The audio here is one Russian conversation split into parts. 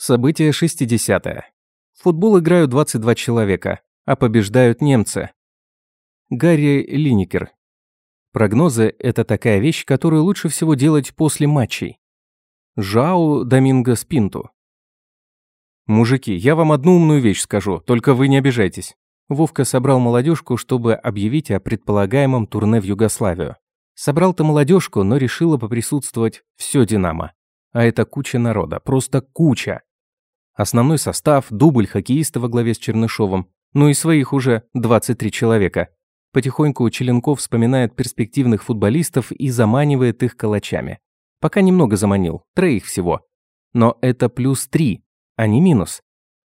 Событие 60 -е. В футбол играют 22 человека, а побеждают немцы. Гарри Линникер. Прогнозы – это такая вещь, которую лучше всего делать после матчей. Жау Доминго Спинту. «Мужики, я вам одну умную вещь скажу, только вы не обижайтесь». Вовка собрал молодежку, чтобы объявить о предполагаемом турне в Югославию. Собрал-то молодежку, но решила поприсутствовать все «Динамо». А это куча народа, просто куча. Основной состав, дубль хоккеиста во главе с Чернышовым, ну и своих уже 23 человека. Потихоньку Челенков вспоминает перспективных футболистов и заманивает их калачами. Пока немного заманил, троих всего. Но это плюс три, а не минус.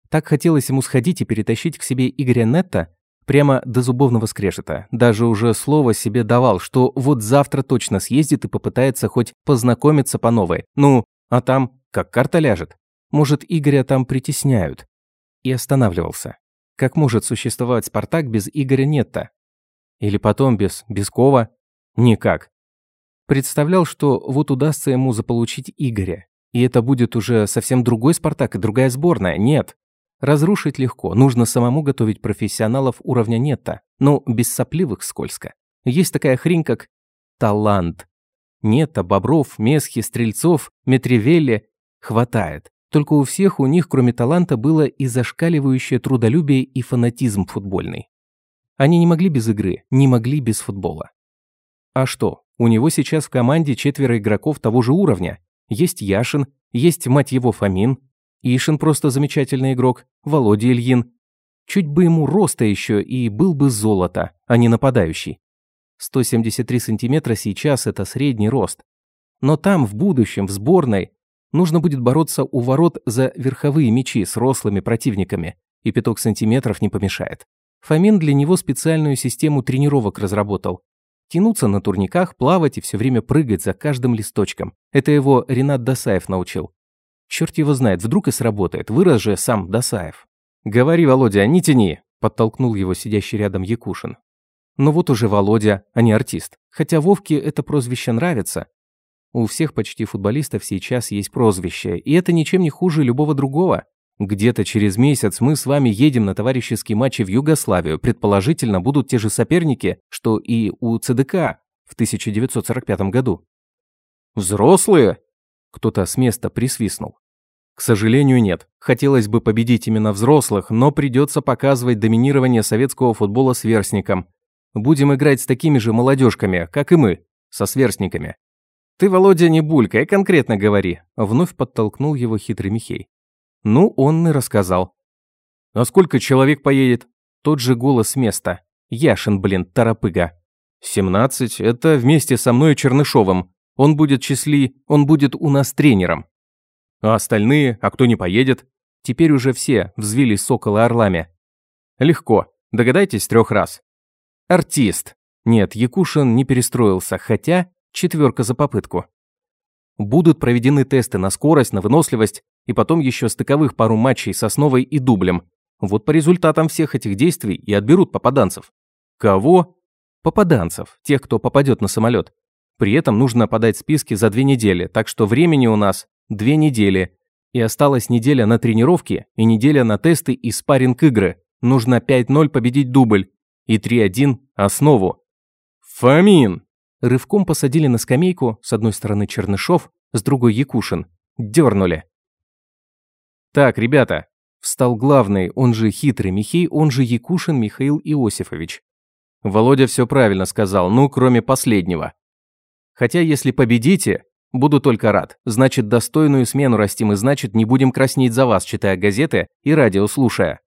Так хотелось ему сходить и перетащить к себе Игоря Нетта прямо до зубовного скрежета. Даже уже слово себе давал, что вот завтра точно съездит и попытается хоть познакомиться по новой. Ну, а там как карта ляжет. Может, Игоря там притесняют. И останавливался. Как может существовать Спартак без Игоря Нетта? Или потом без Бескова? Никак. Представлял, что вот удастся ему заполучить Игоря. И это будет уже совсем другой Спартак и другая сборная. Нет. Разрушить легко. Нужно самому готовить профессионалов уровня Нетта. Но без сопливых скользко. Есть такая хрень, как талант. Нетта, Бобров, Месхи, Стрельцов, Метревелли хватает. Только у всех у них, кроме таланта, было и зашкаливающее трудолюбие и фанатизм футбольный. Они не могли без игры, не могли без футбола. А что, у него сейчас в команде четверо игроков того же уровня. Есть Яшин, есть, мать его, Фомин. Ишин просто замечательный игрок, Володя Ильин. Чуть бы ему роста еще и был бы золото, а не нападающий. 173 сантиметра сейчас это средний рост. Но там, в будущем, в сборной, Нужно будет бороться у ворот за верховые мячи с рослыми противниками, и пяток сантиметров не помешает. Фомин для него специальную систему тренировок разработал. Тянуться на турниках, плавать и все время прыгать за каждым листочком. Это его Ренат Досаев научил. Черт его знает, вдруг и сработает, вырос же сам Досаев. «Говори, Володя, не тяни», – подтолкнул его сидящий рядом Якушин. Но вот уже Володя, а не артист. Хотя Вовке это прозвище нравится, у всех почти футболистов сейчас есть прозвище, и это ничем не хуже любого другого. Где-то через месяц мы с вами едем на товарищеские матчи в Югославию. Предположительно, будут те же соперники, что и у ЦДК в 1945 году. «Взрослые?» Кто-то с места присвистнул. К сожалению, нет. Хотелось бы победить именно взрослых, но придется показывать доминирование советского футбола сверстникам. Будем играть с такими же молодежками, как и мы, со сверстниками. «Ты, Володя, не булькай, конкретно говори», – вновь подтолкнул его хитрый Михей. Ну, он и рассказал. «А сколько человек поедет?» Тот же голос места. Яшин, блин, торопыга. «Семнадцать, это вместе со мной и Чернышовым. Он будет числи, он будет у нас тренером». «А остальные, а кто не поедет?» Теперь уже все взвились соколы орлами. «Легко, догадайтесь трех раз». «Артист». Нет, Якушин не перестроился, хотя Четверка за попытку. Будут проведены тесты на скорость, на выносливость, и потом еще стыковых пару матчей с основой и дублем. Вот по результатам всех этих действий и отберут попаданцев. Кого? Попаданцев, тех, кто попадет на самолет. При этом нужно подать списки за две недели, так что времени у нас две недели. И осталась неделя на тренировки и неделя на тесты и спарринг игры. Нужно 5-0 победить дубль и 3-1 основу. Фомин! Рывком посадили на скамейку, с одной стороны Чернышов, с другой Якушин. Дернули. «Так, ребята», – встал главный, он же хитрый Михей, он же Якушин Михаил Иосифович. Володя все правильно сказал, ну, кроме последнего. Хотя, если победите, буду только рад. Значит, достойную смену растим, и значит, не будем краснеть за вас, читая газеты и радио слушая.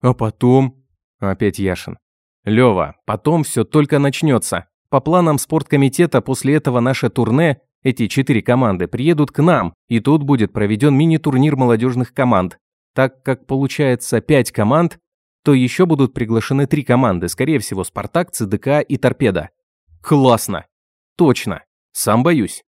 А потом... Опять Яшин. Лева, потом все только начнется. По планам спорткомитета после этого наше турне, эти четыре команды, приедут к нам, и тут будет проведен мини-турнир молодежных команд. Так как получается пять команд, то еще будут приглашены три команды, скорее всего, Спартак, ЦДК и Торпеда. Классно. Точно. Сам боюсь.